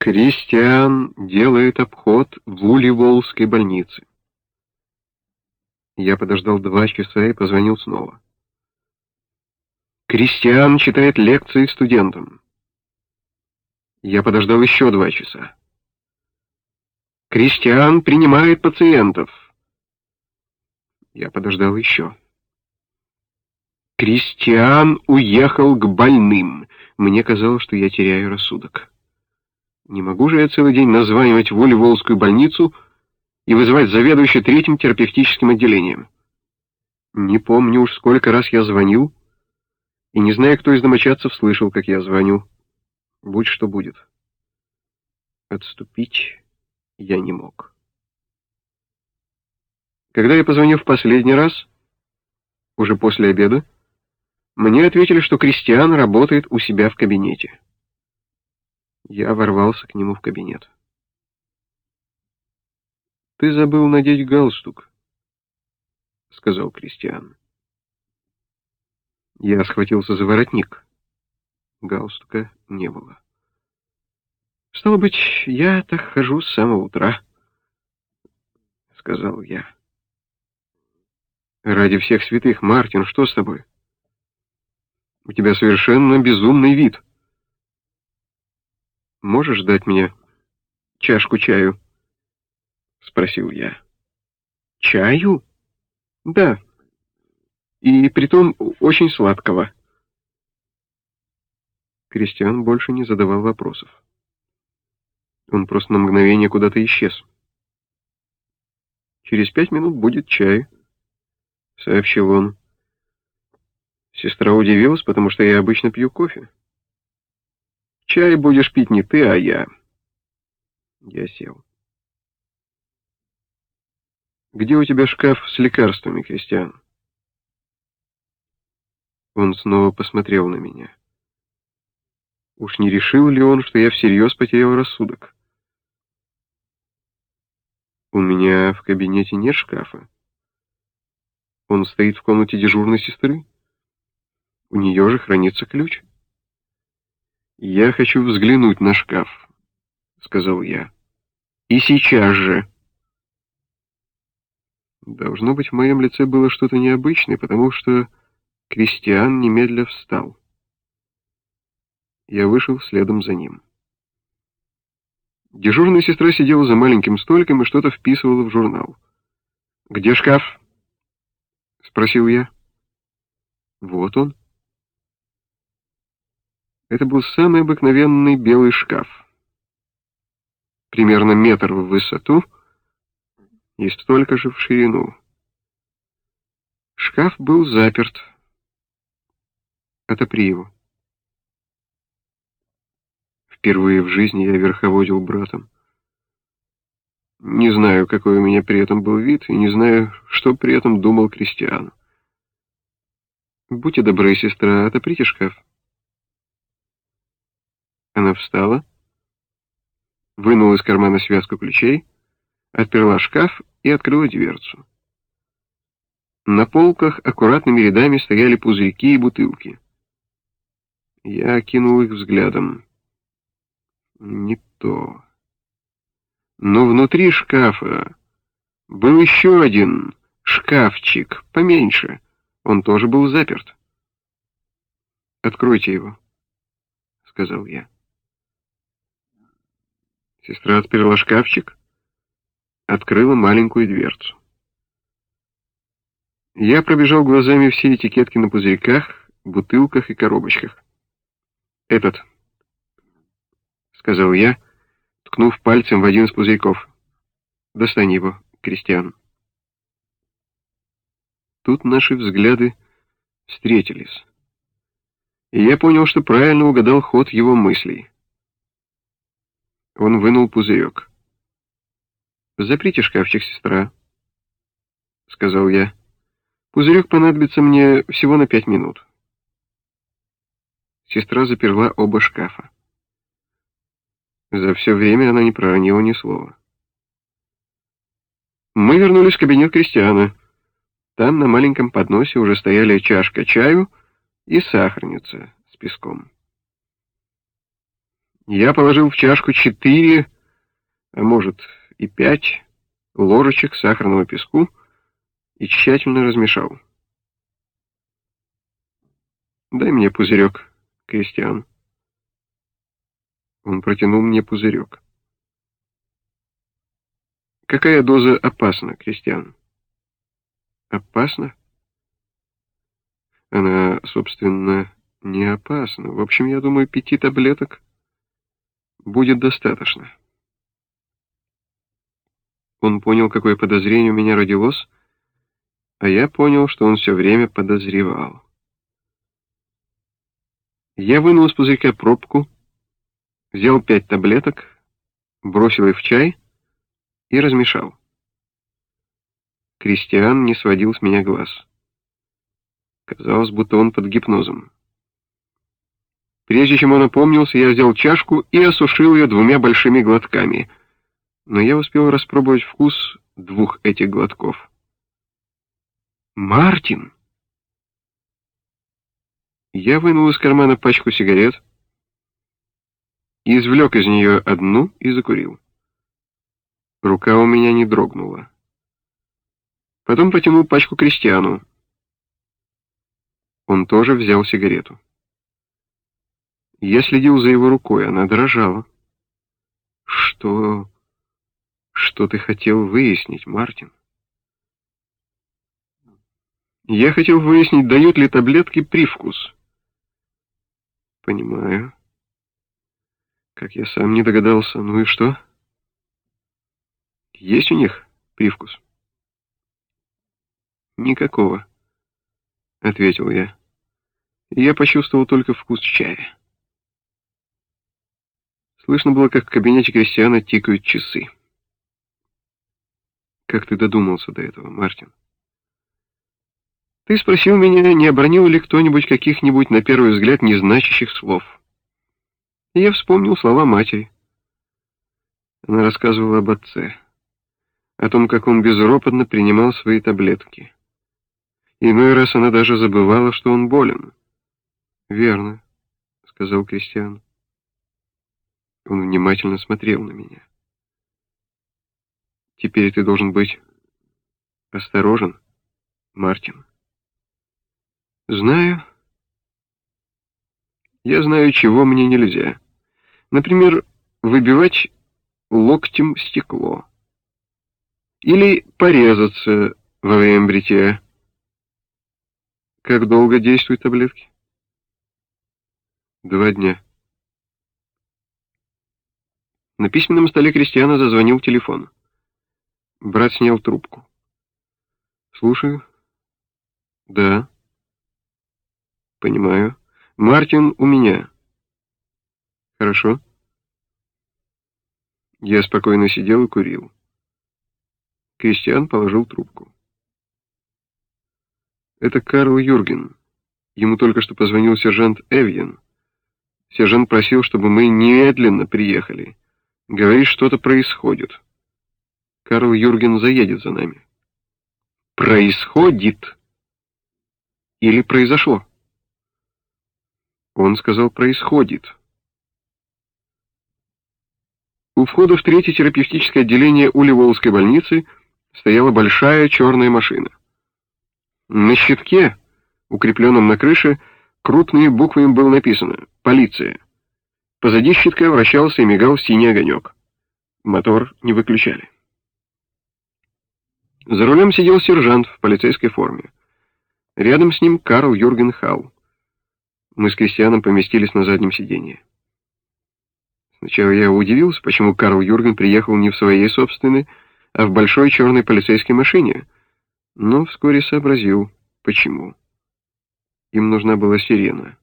Кристиан делает обход в Уливолской больнице. Я подождал два часа и позвонил снова. Кристиан читает лекции студентам. Я подождал еще два часа. Кристиан принимает пациентов. Я подождал еще. Кристиан уехал к больным. Мне казалось, что я теряю рассудок. Не могу же я целый день названивать в Волеволскую больницу и вызывать заведующего третьим терапевтическим отделением. Не помню уж, сколько раз я звонил, и не знаю, кто из домочадцев слышал, как я звоню. Будь что будет. Отступить я не мог. Когда я позвонил в последний раз, уже после обеда, мне ответили, что Кристиан работает у себя в кабинете. Я ворвался к нему в кабинет. «Ты забыл надеть галстук», — сказал Кристиан. Я схватился за воротник. Галстука не было. «Стало быть, я так хожу с самого утра», — сказал я. «Ради всех святых, Мартин, что с тобой?» У тебя совершенно безумный вид. Можешь дать мне чашку чаю? Спросил я. Чаю? Да. И притом очень сладкого. Кристиан больше не задавал вопросов. Он просто на мгновение куда-то исчез. «Через пять минут будет чай», — сообщил он. Сестра удивилась, потому что я обычно пью кофе. Чай будешь пить не ты, а я. Я сел. Где у тебя шкаф с лекарствами, Кристиан? Он снова посмотрел на меня. Уж не решил ли он, что я всерьез потерял рассудок? У меня в кабинете нет шкафа. Он стоит в комнате дежурной сестры. У нее же хранится ключ. «Я хочу взглянуть на шкаф», — сказал я. «И сейчас же». Должно быть, в моем лице было что-то необычное, потому что Кристиан немедля встал. Я вышел следом за ним. Дежурная сестра сидела за маленьким столиком и что-то вписывала в журнал. «Где шкаф?» — спросил я. «Вот он». Это был самый обыкновенный белый шкаф. Примерно метр в высоту и столько же в ширину. Шкаф был заперт. Отопри его. Впервые в жизни я верховодил братом. Не знаю, какой у меня при этом был вид, и не знаю, что при этом думал Кристиан. Будьте добры, сестра, отоприте шкаф. Она встала, вынула из кармана связку ключей, отперла шкаф и открыла дверцу. На полках аккуратными рядами стояли пузырьки и бутылки. Я окинул их взглядом. Не то. Но внутри шкафа был еще один шкафчик, поменьше. Он тоже был заперт. «Откройте его», — сказал я. Сестра отперла шкафчик, открыла маленькую дверцу. Я пробежал глазами все этикетки на пузырьках, бутылках и коробочках. «Этот», — сказал я, ткнув пальцем в один из пузырьков. «Достань его, Кристиан». Тут наши взгляды встретились. И я понял, что правильно угадал ход его мыслей. Он вынул пузырек. «Заприте шкафчик, сестра», — сказал я. «Пузырек понадобится мне всего на пять минут». Сестра заперла оба шкафа. За все время она не проронила ни слова. Мы вернулись в кабинет Кристиана. Там на маленьком подносе уже стояли чашка чаю и сахарница с песком. Я положил в чашку четыре, а может и пять ложечек сахарного песку и тщательно размешал. «Дай мне пузырек, Кристиан». Он протянул мне пузырек. «Какая доза опасна, Кристиан?» «Опасна?» «Она, собственно, не опасна. В общем, я думаю, пяти таблеток будет достаточно». Он понял, какое подозрение у меня родилось, а я понял, что он все время подозревал. Я вынул из пузырька пробку, взял пять таблеток, бросил их в чай и размешал. Кристиан не сводил с меня глаз. Казалось, будто он под гипнозом. Прежде чем он опомнился, я взял чашку и осушил ее двумя большими глотками — но я успел распробовать вкус двух этих глотков. «Мартин!» Я вынул из кармана пачку сигарет, извлек из нее одну и закурил. Рука у меня не дрогнула. Потом потянул пачку крестьяну. Он тоже взял сигарету. Я следил за его рукой, она дрожала. Что... Что ты хотел выяснить, Мартин? Я хотел выяснить, дают ли таблетки привкус. Понимаю. Как я сам не догадался. Ну и что? Есть у них привкус? Никакого, ответил я. Я почувствовал только вкус чая. Слышно было, как в кабинете Кристиана тикают часы. Как ты додумался до этого, Мартин? Ты спросил меня, не обронил ли кто-нибудь каких-нибудь, на первый взгляд, незначащих слов. И я вспомнил слова матери. Она рассказывала об отце, о том, как он безропотно принимал свои таблетки. Иной раз она даже забывала, что он болен. «Верно», — сказал Кристиан. Он внимательно смотрел на меня. Теперь ты должен быть осторожен, Мартин. Знаю. Я знаю, чего мне нельзя. Например, выбивать локтем стекло. Или порезаться во время бритья. Как долго действуют таблетки? Два дня. На письменном столе Кристиана зазвонил телефон. Брат снял трубку. «Слушаю». «Да». «Понимаю. Мартин у меня». «Хорошо». Я спокойно сидел и курил. Кристиан положил трубку. «Это Карл Юрген. Ему только что позвонил сержант Эвьен. Сержант просил, чтобы мы немедленно приехали. Говорит, что-то происходит». Карл Юрген заедет за нами. Происходит. Или произошло? Он сказал «происходит». У входа в третье терапевтическое отделение Уливолской больницы стояла большая черная машина. На щитке, укрепленном на крыше, крупными буквами было написано «Полиция». Позади щитка вращался и мигал синий огонек. Мотор не выключали. За рулем сидел сержант в полицейской форме. Рядом с ним Карл Юрген Халл. Мы с Кристианом поместились на заднем сиденье. Сначала я удивился, почему Карл Юрген приехал не в своей собственной, а в большой черной полицейской машине, но вскоре сообразил, почему. Им нужна была сирена.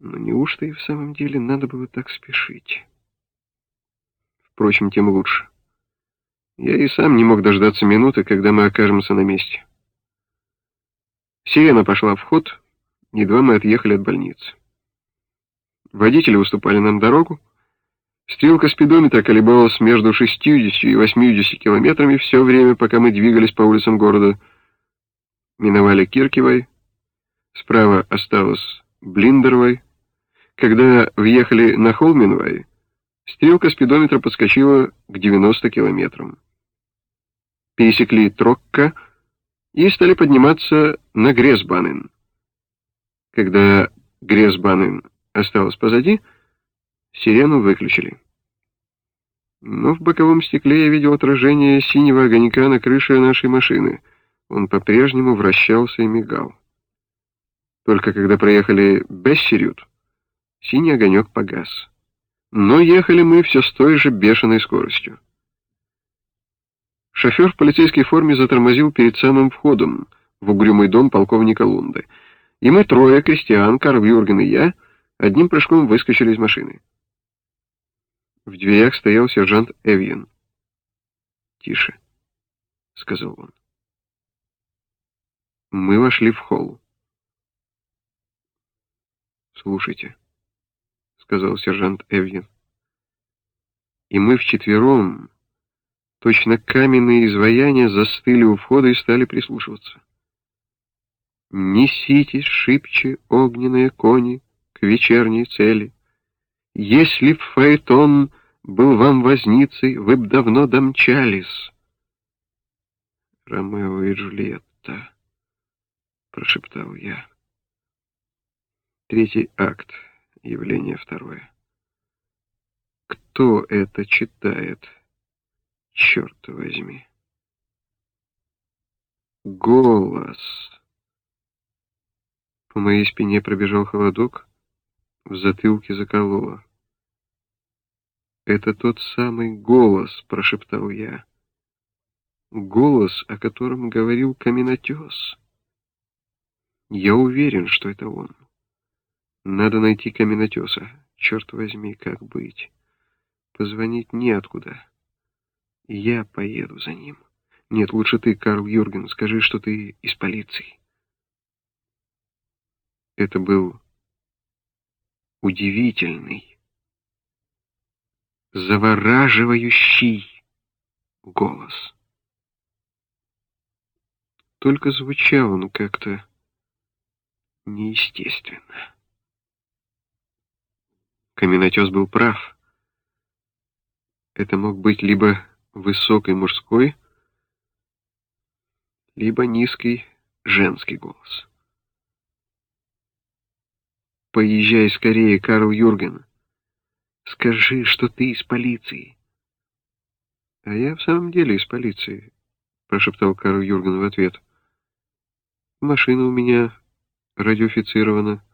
Но неужто и в самом деле надо было так спешить? Впрочем, тем лучше. Я и сам не мог дождаться минуты, когда мы окажемся на месте. Сирена пошла в ход, едва мы отъехали от больницы. Водители уступали нам дорогу. Стрелка спидометра колебалась между 60 и 80 километрами все время, пока мы двигались по улицам города. Миновали Киркивой, справа осталось Блиндеровой. Когда въехали на Холминвай, стрелка спидометра подскочила к 90 километрам. Пересекли Трокка и стали подниматься на Гресбанен. Когда Гресбанен осталось позади, сирену выключили. Но в боковом стекле я видел отражение синего огонька на крыше нашей машины. Он по-прежнему вращался и мигал. Только когда проехали Бессерют, синий огонек погас. Но ехали мы все с той же бешеной скоростью. Шофер в полицейской форме затормозил перед самым входом в угрюмый дом полковника Лунды. И мы трое, Кристиан, Карл Юрген и я, одним прыжком выскочили из машины. В дверях стоял сержант Эвьен. «Тише», — сказал он. Мы вошли в холл. «Слушайте», — сказал сержант Эвьен. И мы вчетвером, точно каменные изваяния, застыли у входа и стали прислушиваться. «Неситесь шибче огненные кони к вечерней цели. Если б Фаэтон был вам возницей, вы б давно домчались». «Ромео и Джульетта», — прошептал я. Третий акт, явление второе. Кто это читает? Черт возьми. Голос. По моей спине пробежал холодок, в затылке закололо. «Это тот самый голос», — прошептал я. «Голос, о котором говорил каменотес. Я уверен, что это он». Надо найти каменотеса. Черт возьми, как быть? Позвонить неоткуда. Я поеду за ним. Нет, лучше ты, Карл Юрген, скажи, что ты из полиции. Это был удивительный, завораживающий голос. Только звучал он как-то неестественно. Каменотес был прав. Это мог быть либо высокий мужской, либо низкий женский голос. «Поезжай скорее, Карл Юрген. Скажи, что ты из полиции». «А я в самом деле из полиции», — прошептал Карл Юрген в ответ. «Машина у меня радиофицирована».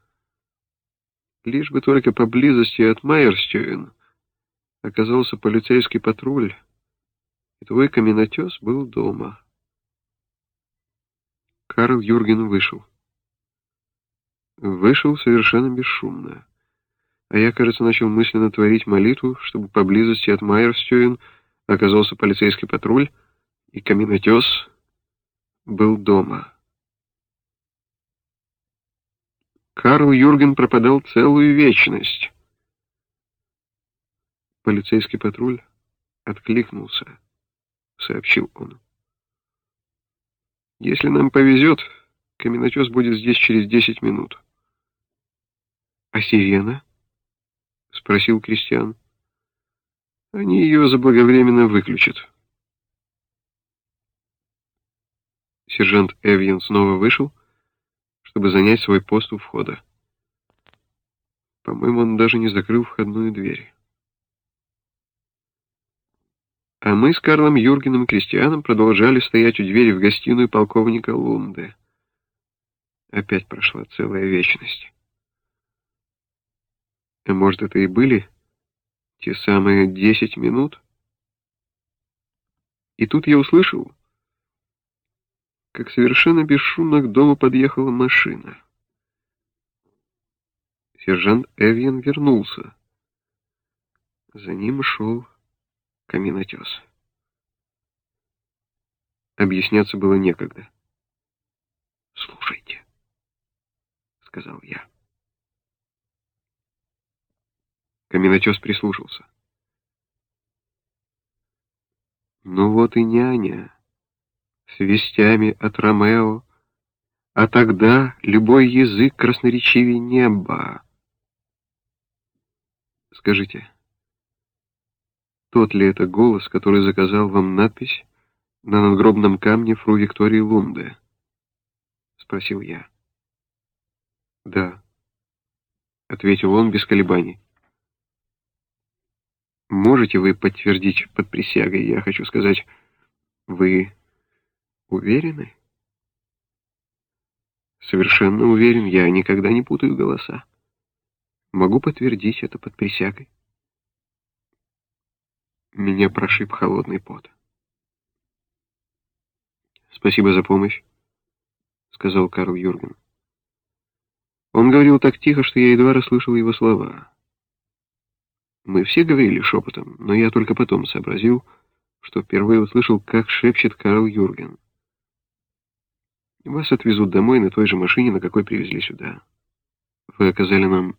Лишь бы только поблизости от Майерстюен оказался полицейский патруль, и твой каменотес был дома. Карл Юрген вышел. Вышел совершенно бесшумно. А я, кажется, начал мысленно творить молитву, чтобы поблизости от Майерстюен оказался полицейский патруль, и каменотес был дома. Карл Юрген пропадал целую вечность. Полицейский патруль откликнулся, сообщил он. Если нам повезет, каменотес будет здесь через десять минут. А сирена? Спросил Кристиан. Они ее заблаговременно выключат. Сержант Эвьен снова вышел, чтобы занять свой пост у входа. По-моему, он даже не закрыл входную дверь. А мы с Карлом Юргеном и Кристианом продолжали стоять у двери в гостиную полковника Лунде. Опять прошла целая вечность. А может, это и были те самые десять минут? И тут я услышал, как совершенно бесшумно к дому подъехала машина. Сержант Эвьен вернулся. За ним шел каменотес. Объясняться было некогда. «Слушайте», — сказал я. Каменотес прислушался. «Ну вот и няня» с вестями от Ромео, а тогда любой язык красноречивее неба. Скажите, тот ли это голос, который заказал вам надпись на надгробном камне фру Виктории Лунде? Спросил я. Да, ответил он без колебаний. Можете вы подтвердить под присягой, я хочу сказать, вы уверены? Совершенно уверен, я никогда не путаю голоса. Могу подтвердить это под присягой. Меня прошиб холодный пот. «Спасибо за помощь», — сказал Карл Юрген. Он говорил так тихо, что я едва расслышал его слова. Мы все говорили шепотом, но я только потом сообразил, что впервые услышал, как шепчет Карл Юрген. Вас отвезут домой на той же машине, на какой привезли сюда. Вы оказали нам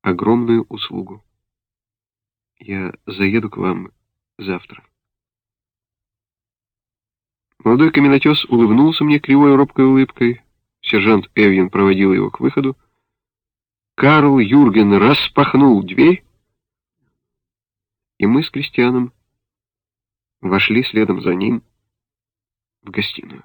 огромную услугу. Я заеду к вам завтра. Молодой каменотес улыбнулся мне кривой робкой улыбкой. Сержант Эвьен проводил его к выходу. Карл Юрген распахнул дверь, и мы с Кристианом вошли следом за ним в гостиную.